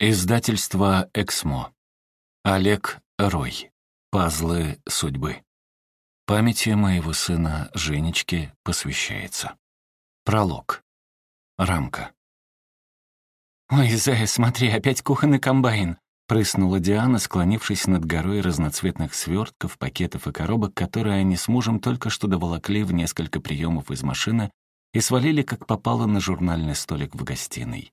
Издательство «Эксмо». Олег Рой. Пазлы судьбы. Памяти моего сына Женечки посвящается. Пролог. Рамка. «Ой, Зая, смотри, опять кухонный комбайн!» Прыснула Диана, склонившись над горой разноцветных свертков, пакетов и коробок, которые они с мужем только что доволокли в несколько приемов из машины и свалили, как попало, на журнальный столик в гостиной.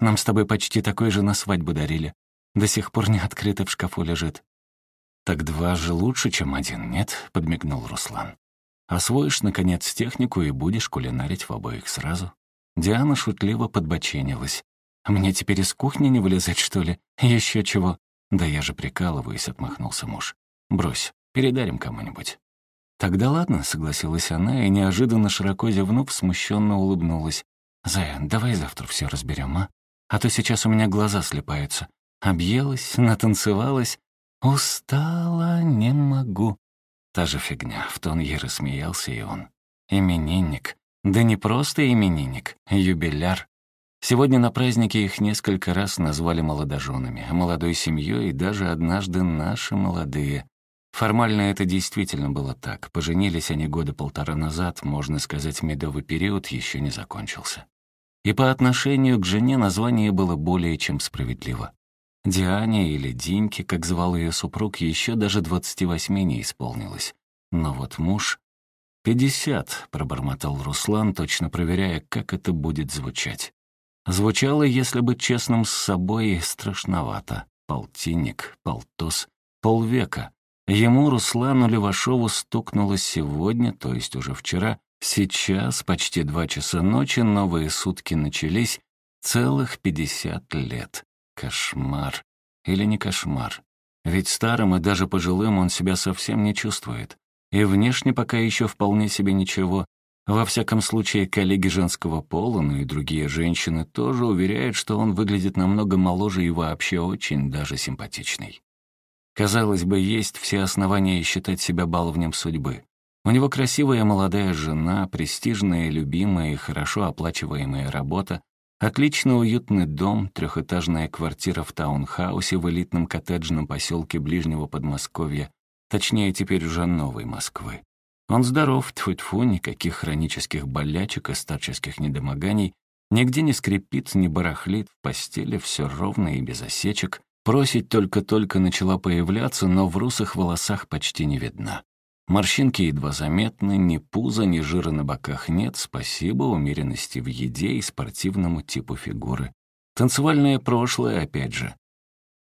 Нам с тобой почти такой же на свадьбу дарили. До сих пор не открыто в шкафу лежит». «Так два же лучше, чем один, нет?» — подмигнул Руслан. «Освоишь, наконец, технику и будешь кулинарить в обоих сразу». Диана шутливо подбоченилась. «Мне теперь из кухни не вылезать, что ли? Еще чего?» «Да я же прикалываюсь», — отмахнулся муж. «Брось, передарим кому-нибудь». «Тогда ладно», — согласилась она и, неожиданно широко зевнув, смущенно улыбнулась. «Зая, давай завтра все разберем, а? А то сейчас у меня глаза слепаются. Объелась, натанцевалась. Устала, не могу. Та же фигня, в тон ей рассмеялся и он. Именинник. Да не просто именинник, юбиляр. Сегодня на празднике их несколько раз назвали молодоженами, молодой семьей и даже однажды наши молодые. Формально это действительно было так. Поженились они года полтора назад, можно сказать, медовый период еще не закончился и по отношению к жене название было более чем справедливо. Диане или Диньке, как звал ее супруг, еще даже 28 не исполнилось. Но вот муж... «Пятьдесят», — пробормотал Руслан, точно проверяя, как это будет звучать. Звучало, если быть честным с собой, страшновато. Полтинник, полтос, полвека. Ему, Руслану Левашову, стукнуло сегодня, то есть уже вчера, Сейчас, почти два часа ночи, новые сутки начались. Целых пятьдесят лет. Кошмар. Или не кошмар. Ведь старым и даже пожилым он себя совсем не чувствует. И внешне пока еще вполне себе ничего. Во всяком случае, коллеги женского пола, ну и другие женщины тоже уверяют, что он выглядит намного моложе и вообще очень даже симпатичный. Казалось бы, есть все основания считать себя баловнем судьбы. У него красивая молодая жена, престижная, любимая и хорошо оплачиваемая работа, отлично уютный дом, трехэтажная квартира в таунхаусе в элитном коттеджном поселке ближнего Подмосковья, точнее, теперь уже новой Москвы. Он здоров, тьфу-тьфу, никаких хронических болячек и старческих недомоганий, нигде не скрипит, не барахлит, в постели все ровно и без осечек, просить только-только начала появляться, но в русых волосах почти не видна. Морщинки едва заметны, ни пуза, ни жира на боках нет, спасибо умеренности в еде и спортивному типу фигуры. Танцевальное прошлое, опять же.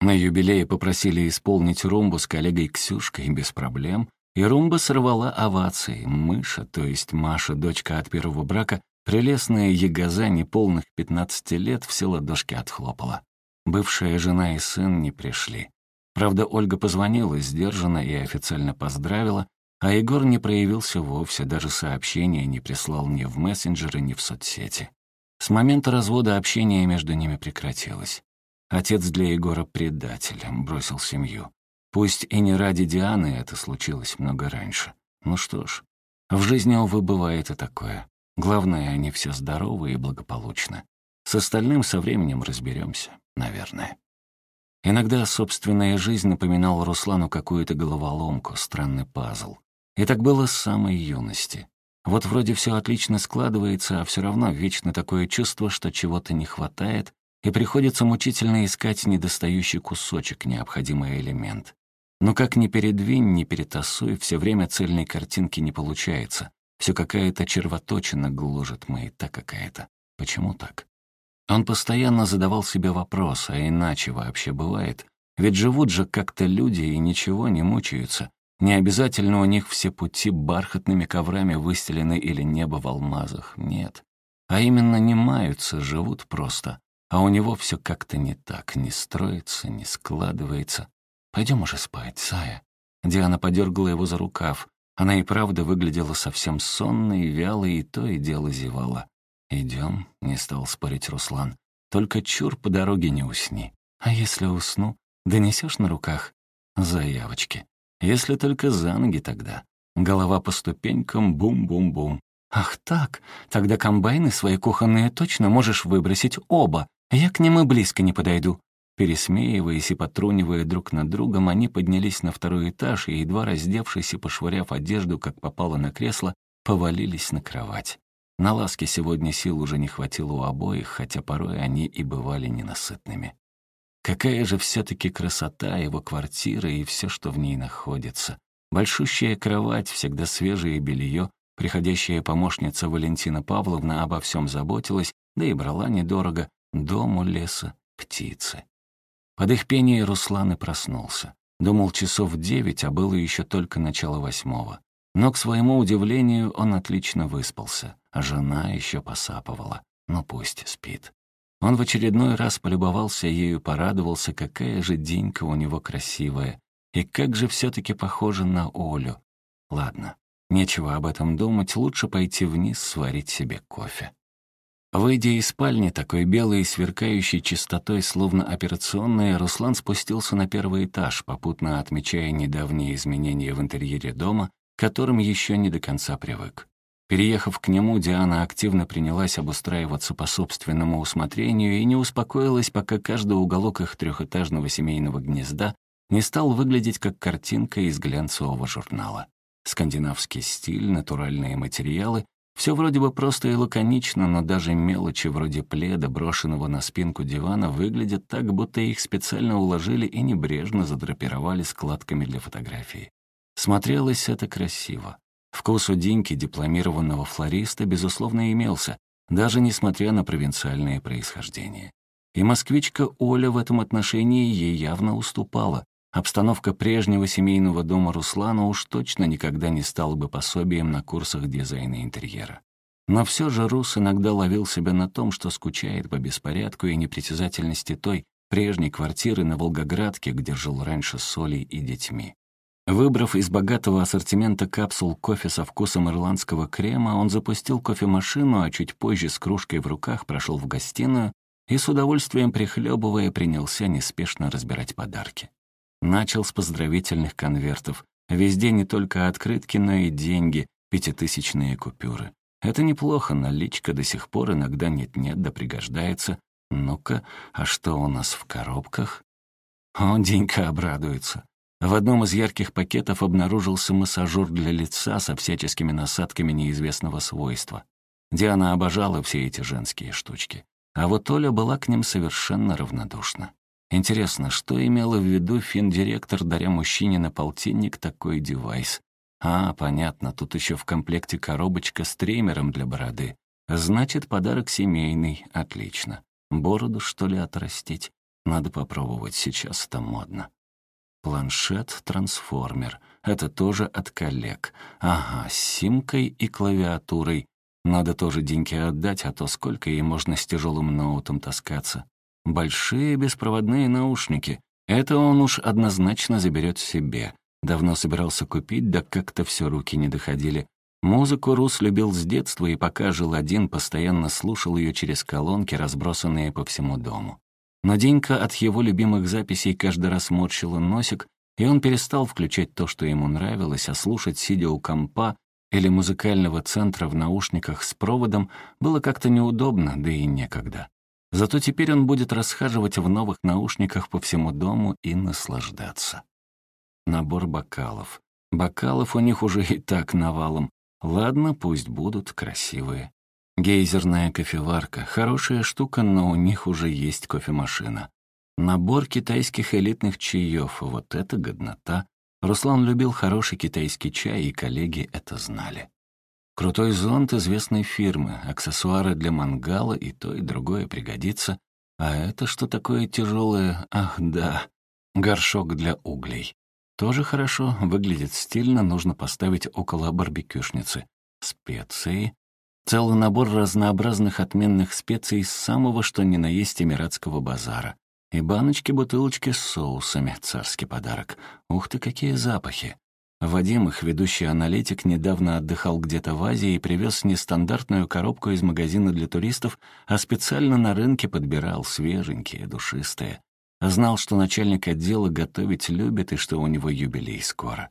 На юбилее попросили исполнить румбу с коллегой Ксюшкой без проблем, и румба сорвала овации. Мыша, то есть Маша, дочка от первого брака, прелестная ягоза неполных 15 лет, все ладошки отхлопала. Бывшая жена и сын не пришли. Правда, Ольга позвонила сдержанно и официально поздравила, а Егор не проявился вовсе, даже сообщения не прислал ни в мессенджеры, ни в соцсети. С момента развода общение между ними прекратилось. Отец для Егора предатель, бросил семью. Пусть и не ради Дианы это случилось много раньше. Ну что ж, в жизни, увы, бывает и такое. Главное, они все здоровы и благополучны. С остальным со временем разберемся, наверное. Иногда собственная жизнь напоминала Руслану какую-то головоломку, странный пазл. И так было с самой юности. Вот вроде все отлично складывается, а все равно вечно такое чувство, что чего-то не хватает, и приходится мучительно искать недостающий кусочек, необходимый элемент. Но как ни передвинь, ни перетасуй, все время цельной картинки не получается. Все какая-то червоточина гложет маята какая-то. Почему так? Он постоянно задавал себе вопрос, а иначе вообще бывает. Ведь живут же как-то люди и ничего не мучаются. Не обязательно у них все пути бархатными коврами выстелены или небо в алмазах. Нет. А именно не маются, живут просто. А у него все как-то не так, не строится, не складывается. Пойдем уже спать, Сая. Диана подергала его за рукав. Она и правда выглядела совсем сонной, вялой и то и дело зевала. Идем, не стал спорить Руслан. «Только чур по дороге не усни. А если усну, донесешь на руках?» «Заявочки. Если только за ноги тогда. Голова по ступенькам, бум-бум-бум. Ах так, тогда комбайны свои кухонные точно можешь выбросить оба. Я к ним и близко не подойду. Пересмеиваясь и потрунивая друг над другом, они поднялись на второй этаж и, едва раздевшись и пошвыряв одежду, как попало на кресло, повалились на кровать. На ласке сегодня сил уже не хватило у обоих, хотя порой они и бывали ненасытными. Какая же все-таки красота его квартиры и все, что в ней находится. Большущая кровать, всегда свежее белье, приходящая помощница Валентина Павловна обо всем заботилась, да и брала недорого, дому леса, птицы. Под их пение Руслан и проснулся. Думал часов девять, а было еще только начало восьмого. Но, к своему удивлению, он отлично выспался, а жена еще посапывала. Ну пусть спит. Он в очередной раз полюбовался ею, порадовался, какая же денька у него красивая. И как же все таки похожа на Олю. Ладно, нечего об этом думать, лучше пойти вниз сварить себе кофе. Выйдя из спальни, такой белой и сверкающей чистотой, словно операционная, Руслан спустился на первый этаж, попутно отмечая недавние изменения в интерьере дома, к которым еще не до конца привык. Переехав к нему, Диана активно принялась обустраиваться по собственному усмотрению и не успокоилась, пока каждый уголок их трехэтажного семейного гнезда не стал выглядеть как картинка из глянцевого журнала. Скандинавский стиль, натуральные материалы все вроде бы просто и лаконично, но даже мелочи вроде пледа, брошенного на спинку дивана, выглядят так, будто их специально уложили и небрежно задрапировали складками для фотографии. Смотрелось это красиво. Вкус у Диньки, дипломированного флориста, безусловно, имелся, даже несмотря на провинциальное происхождение. И москвичка Оля в этом отношении ей явно уступала, Обстановка прежнего семейного дома Руслана уж точно никогда не стала бы пособием на курсах дизайна интерьера. Но все же Рус иногда ловил себя на том, что скучает по беспорядку и непритязательности той прежней квартиры на Волгоградке, где жил раньше с Олей и детьми. Выбрав из богатого ассортимента капсул кофе со вкусом ирландского крема, он запустил кофемашину, а чуть позже с кружкой в руках прошел в гостиную и с удовольствием прихлебывая принялся неспешно разбирать подарки. Начал с поздравительных конвертов. Везде не только открытки, но и деньги, пятитысячные купюры. Это неплохо, наличка до сих пор иногда нет-нет, да пригождается. Ну-ка, а что у нас в коробках? Он Денька обрадуется. В одном из ярких пакетов обнаружился массажер для лица со всяческими насадками неизвестного свойства. Диана обожала все эти женские штучки. А вот Оля была к ним совершенно равнодушна. Интересно, что имела в виду финдиректор, даря мужчине на полтинник такой девайс? А, понятно, тут еще в комплекте коробочка с триммером для бороды. Значит, подарок семейный, отлично. Бороду, что ли, отрастить? Надо попробовать, сейчас это модно. Планшет-трансформер. Это тоже от коллег. Ага, с симкой и клавиатурой. Надо тоже деньги отдать, а то сколько ей можно с тяжелым ноутом таскаться. Большие беспроводные наушники. Это он уж однозначно заберет себе. Давно собирался купить, да как-то все руки не доходили. Музыку Рус любил с детства и пока жил один, постоянно слушал ее через колонки, разбросанные по всему дому. Но Денька от его любимых записей каждый раз морщила носик, и он перестал включать то, что ему нравилось, а слушать, сидя у компа или музыкального центра в наушниках с проводом, было как-то неудобно, да и некогда. Зато теперь он будет расхаживать в новых наушниках по всему дому и наслаждаться. Набор бокалов. Бокалов у них уже и так навалом. Ладно, пусть будут красивые. Гейзерная кофеварка. Хорошая штука, но у них уже есть кофемашина. Набор китайских элитных чаев. Вот это годнота. Руслан любил хороший китайский чай, и коллеги это знали. Крутой зонт известной фирмы, аксессуары для мангала и то, и другое пригодится. А это что такое тяжелое? Ах, да, горшок для углей. Тоже хорошо, выглядит стильно, нужно поставить около барбекюшницы. Специи. Целый набор разнообразных отменных специй с самого что ни на есть эмиратского базара. И баночки-бутылочки с соусами, царский подарок. Ух ты, какие запахи! Вадим, их ведущий аналитик, недавно отдыхал где-то в Азии и привез нестандартную коробку из магазина для туристов, а специально на рынке подбирал свеженькие, душистые. Знал, что начальник отдела готовить любит и что у него юбилей скоро.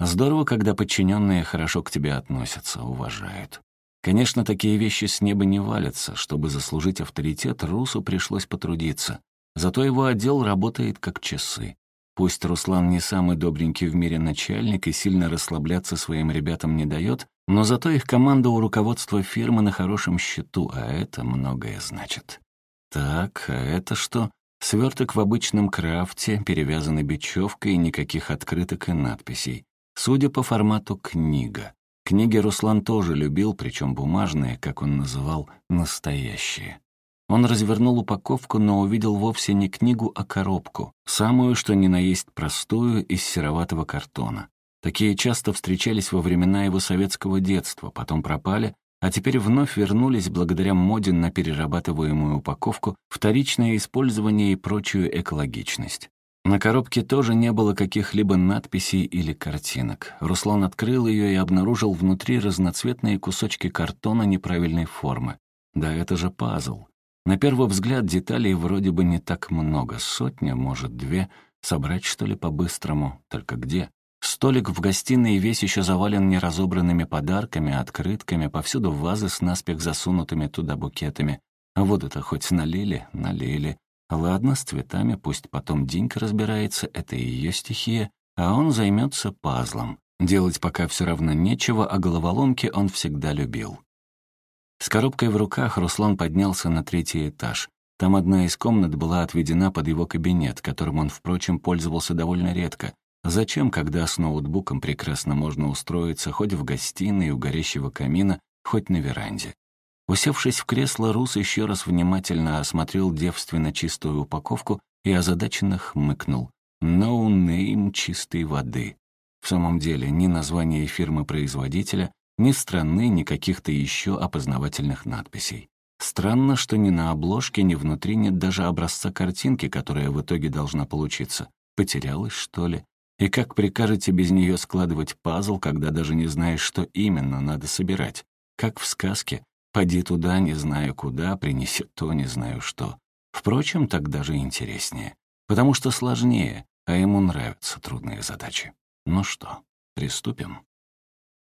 Здорово, когда подчиненные хорошо к тебе относятся, уважают. Конечно, такие вещи с неба не валятся. Чтобы заслужить авторитет, Русу пришлось потрудиться. Зато его отдел работает как часы. Пусть Руслан не самый добренький в мире начальник и сильно расслабляться своим ребятам не дает, но зато их команда у руководства фирмы на хорошем счету, а это многое значит. Так, а это что? Сверток в обычном крафте, перевязанный бечевкой, никаких открыток и надписей. Судя по формату, книга. Книги Руслан тоже любил, причем бумажные, как он называл, настоящие. Он развернул упаковку, но увидел вовсе не книгу, а коробку, самую, что ни на есть простую, из сероватого картона. Такие часто встречались во времена его советского детства, потом пропали, а теперь вновь вернулись благодаря моде на перерабатываемую упаковку, вторичное использование и прочую экологичность. На коробке тоже не было каких-либо надписей или картинок. Руслан открыл ее и обнаружил внутри разноцветные кусочки картона неправильной формы. Да это же пазл. На первый взгляд деталей вроде бы не так много, сотня, может, две. Собрать, что ли, по-быстрому? Только где? Столик в гостиной весь еще завален неразобранными подарками, открытками, повсюду вазы с наспех засунутыми туда букетами. А воду-то хоть налили? Налили. Ладно, с цветами пусть потом Динька разбирается, это ее стихия, а он займется пазлом. Делать пока все равно нечего, а головоломки он всегда любил. С коробкой в руках Руслан поднялся на третий этаж. Там одна из комнат была отведена под его кабинет, которым он, впрочем, пользовался довольно редко. Зачем, когда с ноутбуком прекрасно можно устроиться хоть в гостиной у горящего камина, хоть на веранде? Усевшись в кресло, Рус еще раз внимательно осмотрел девственно чистую упаковку и озадаченно хмыкнул. «No name чистой воды». В самом деле, ни название фирмы-производителя, ни страны, ни каких-то еще опознавательных надписей. Странно, что ни на обложке, ни внутри нет даже образца картинки, которая в итоге должна получиться. Потерялась, что ли? И как прикажете без нее складывать пазл, когда даже не знаешь, что именно надо собирать? Как в сказке. «Поди туда, не знаю куда, принеси то, не знаю что». Впрочем, так даже интереснее. Потому что сложнее, а ему нравятся трудные задачи. Ну что, приступим?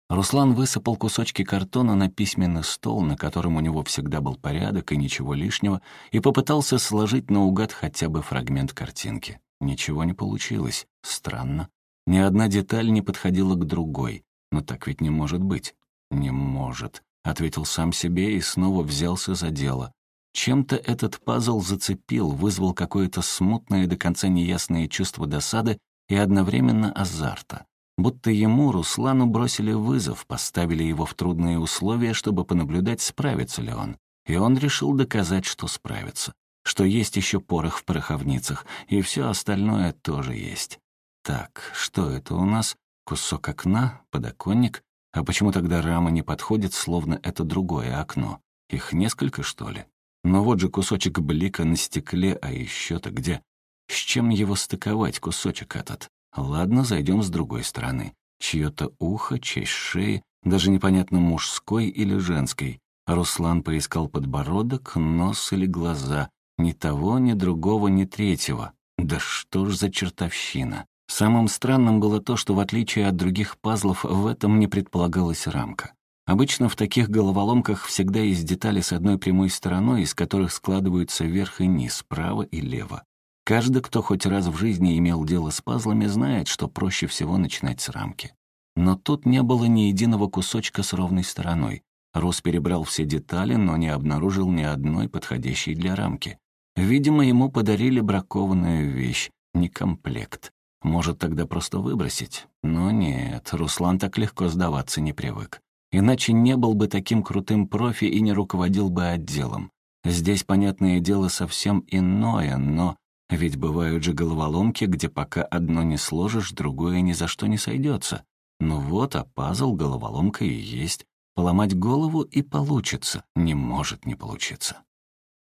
Руслан высыпал кусочки картона на письменный стол, на котором у него всегда был порядок и ничего лишнего, и попытался сложить наугад хотя бы фрагмент картинки. Ничего не получилось. Странно. Ни одна деталь не подходила к другой. Но так ведь не может быть. «Не может», — ответил сам себе и снова взялся за дело. Чем-то этот пазл зацепил, вызвал какое-то смутное до конца неясное чувство досады и одновременно азарта. Будто ему, Руслану, бросили вызов, поставили его в трудные условия, чтобы понаблюдать, справится ли он. И он решил доказать, что справится. Что есть еще порох в пороховницах, и все остальное тоже есть. Так, что это у нас? Кусок окна? Подоконник? А почему тогда рама не подходит, словно это другое окно? Их несколько, что ли? Но вот же кусочек блика на стекле, а еще-то где? С чем его стыковать, кусочек этот? Ладно, зайдем с другой стороны. Чье-то ухо, честь шеи, даже непонятно мужской или женской. Руслан поискал подбородок, нос или глаза. Ни того, ни другого, ни третьего. Да что ж за чертовщина? Самым странным было то, что в отличие от других пазлов в этом не предполагалась рамка. Обычно в таких головоломках всегда есть детали с одной прямой стороной, из которых складываются вверх и низ, справа и лево. Каждый, кто хоть раз в жизни имел дело с пазлами, знает, что проще всего начинать с рамки. Но тут не было ни единого кусочка с ровной стороной. Рус перебрал все детали, но не обнаружил ни одной подходящей для рамки. Видимо, ему подарили бракованную вещь, не комплект. Может, тогда просто выбросить? Но нет, Руслан так легко сдаваться не привык. Иначе не был бы таким крутым профи и не руководил бы отделом. Здесь, понятное дело, совсем иное, но ведь бывают же головоломки, где пока одно не сложишь, другое ни за что не сойдется. Ну вот, а пазл головоломка и есть. Поломать голову и получится. Не может не получиться.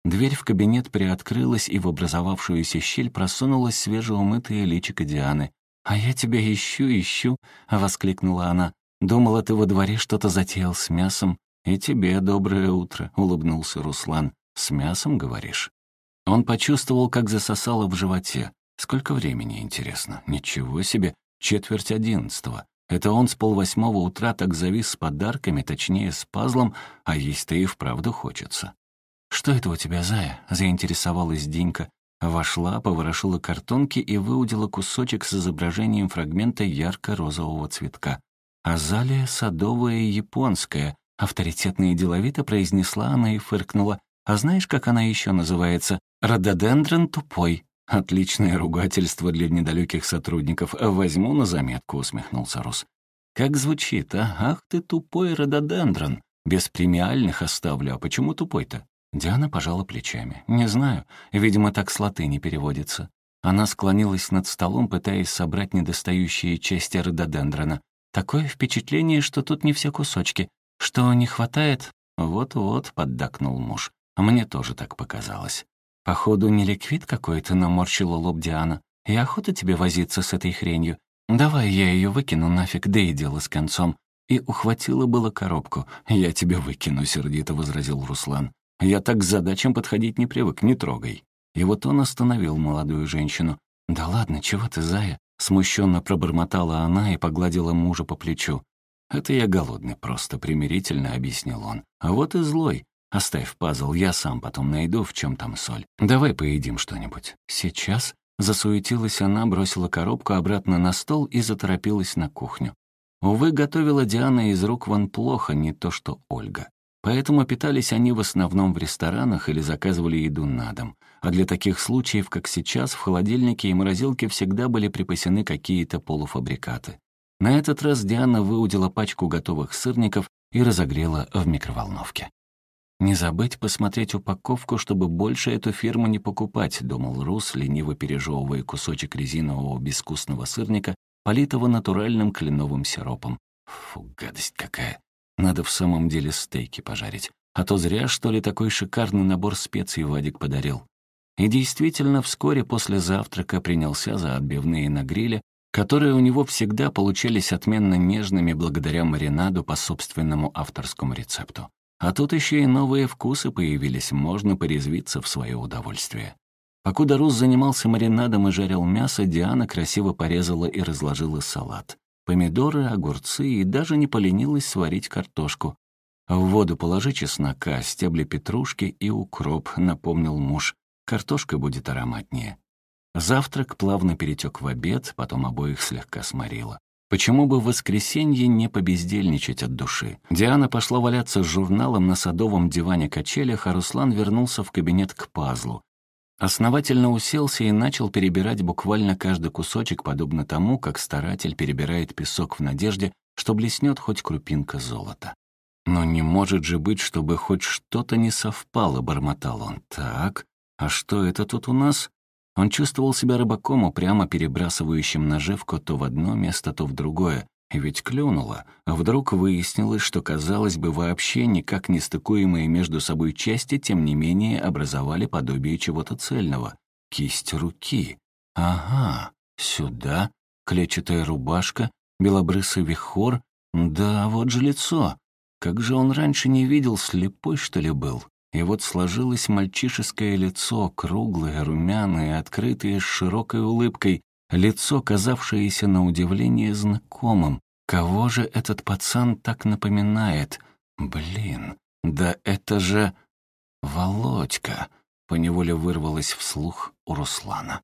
Дверь в кабинет приоткрылась, и в образовавшуюся щель просунулась свежеумытая личико Дианы. «А я тебя ищу, ищу», — воскликнула она. «Думала, ты во дворе что-то затеял с мясом». «И тебе доброе утро», — улыбнулся Руслан. «С мясом, говоришь?» Он почувствовал, как засосало в животе. Сколько времени, интересно? Ничего себе, четверть одиннадцатого. Это он с полвосьмого утра так завис с подарками, точнее, с пазлом, а есть-то и вправду хочется. «Что это у тебя, Зая?» — заинтересовалась Динька. Вошла, поворошила картонки и выудила кусочек с изображением фрагмента ярко-розового цветка. «Азалия садовая японская», — авторитетно и деловито произнесла она и фыркнула. «А знаешь, как она еще называется? Рододендрон тупой». «Отличное ругательство для недалеких сотрудников. Возьму на заметку», — усмехнулся Рус. «Как звучит, а? Ах ты тупой рододендрон. Без премиальных оставлю, а почему тупой-то?» Диана пожала плечами. «Не знаю. Видимо, так с латыни переводится». Она склонилась над столом, пытаясь собрать недостающие части рододендрона. «Такое впечатление, что тут не все кусочки. Что не хватает?» «Вот-вот», — поддакнул муж. «Мне тоже так показалось». «Походу, не ликвид какой-то», — наморщила лоб Диана. «И охота тебе возиться с этой хренью. Давай я ее выкину нафиг, да и дело с концом». И ухватила было коробку. «Я тебя выкину», — сердито возразил Руслан. Я так к задачам подходить не привык, не трогай». И вот он остановил молодую женщину. «Да ладно, чего ты, зая?» Смущенно пробормотала она и погладила мужа по плечу. «Это я голодный, просто примирительно», — объяснил он. «А вот и злой. Оставь пазл, я сам потом найду, в чем там соль. Давай поедим что-нибудь». «Сейчас?» Засуетилась она, бросила коробку обратно на стол и заторопилась на кухню. Увы, готовила Диана из рук вон плохо, не то что Ольга. Поэтому питались они в основном в ресторанах или заказывали еду на дом. А для таких случаев, как сейчас, в холодильнике и морозилке всегда были припасены какие-то полуфабрикаты. На этот раз Диана выудила пачку готовых сырников и разогрела в микроволновке. «Не забыть посмотреть упаковку, чтобы больше эту фирму не покупать», — думал Рус, лениво пережевывая кусочек резинового безвкусного сырника, политого натуральным кленовым сиропом. Фу, гадость какая. Надо в самом деле стейки пожарить. А то зря, что ли, такой шикарный набор специй Вадик подарил. И действительно, вскоре после завтрака принялся за отбивные на гриле, которые у него всегда получались отменно нежными благодаря маринаду по собственному авторскому рецепту. А тут еще и новые вкусы появились, можно порезвиться в свое удовольствие. Покуда Рус занимался маринадом и жарил мясо, Диана красиво порезала и разложила салат помидоры, огурцы и даже не поленилась сварить картошку. «В воду положи чеснока, стебли петрушки и укроп», — напомнил муж. «Картошка будет ароматнее». Завтрак плавно перетек в обед, потом обоих слегка сморило. Почему бы в воскресенье не побездельничать от души? Диана пошла валяться с журналом на садовом диване-качелях, а Руслан вернулся в кабинет к пазлу. Основательно уселся и начал перебирать буквально каждый кусочек, подобно тому, как старатель перебирает песок в надежде, что блеснет хоть крупинка золота. «Но не может же быть, чтобы хоть что-то не совпало», — бормотал он. «Так, а что это тут у нас?» Он чувствовал себя рыбаком, упрямо перебрасывающим наживку то в одно место, то в другое, ведь клюнуло, а вдруг выяснилось, что, казалось бы, вообще никак не стыкуемые между собой части, тем не менее, образовали подобие чего-то цельного. Кисть руки. Ага, сюда, клетчатая рубашка, белобрысый вихор. Да, вот же лицо. Как же он раньше не видел, слепой, что ли, был? И вот сложилось мальчишеское лицо, круглое, румяное, открытое, с широкой улыбкой, лицо, казавшееся на удивление знакомым, Кого же этот пацан так напоминает? Блин, да это же... Володька, поневоле вырвалось вслух у Руслана.